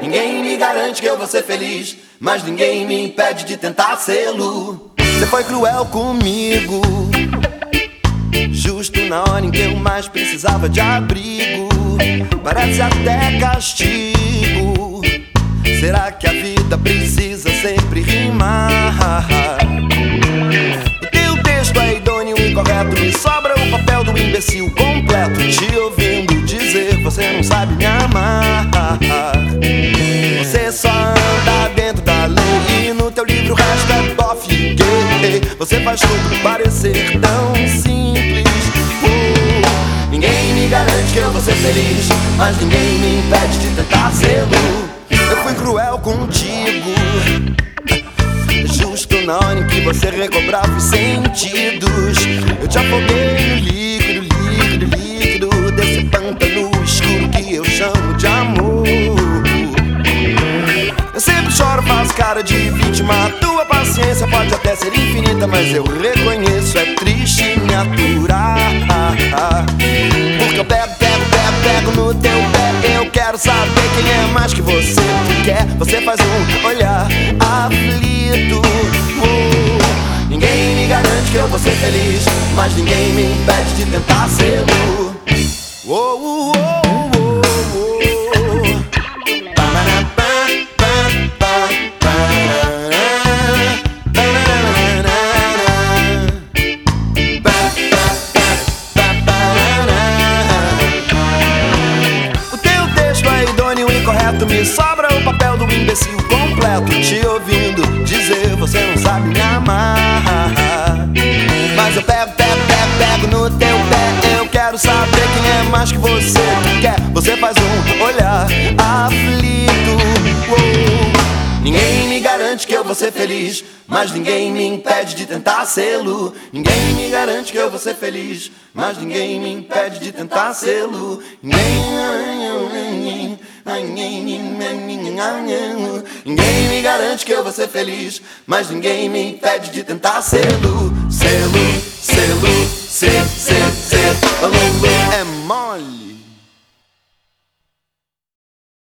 Ninguém me garante que eu vou ser feliz, mas ninguém me impede de tentar sê-lo. Você foi cruel comigo, justo na hora em que eu mais precisava de abrigo. Parece até castigo. Será que a vida precisa sempre rimar? O teu texto é idôneo e incorreto, me sobra o papel do imbecil completo. Te ouvindo dizer, você não sabe me amar. Só anda dentro da lei e no teu livro o resto é bof gay. Você faz tudo parecer tão simples. Ninguém me garante que eu vou ser feliz, mas ninguém me impede de tentar sê-lo. Eu fui cruel contigo. Justo na hora em que você recobrava os sentidos, eu te afoguei no líquido, cara de vítima. Tua paciência pode até ser infinita, mas eu reconheço, é triste me aturar. Porque eu pego, pego, pego, pego no teu pé. Eu quero saber quem é mais que você quer. Você faz um olhar aflito. Ninguém me garante que eu vou ser feliz, mas ninguém me impede de tentar oh, vou ser feliz, mas ninguém me impede de tentar sê-lo. Ninguém me garante que eu vou ser feliz, mas ninguém me impede de tentar sê-lo. Ninguém. Me garante que eu vou ser feliz, mas ninguém me impede de tentar sê-lo.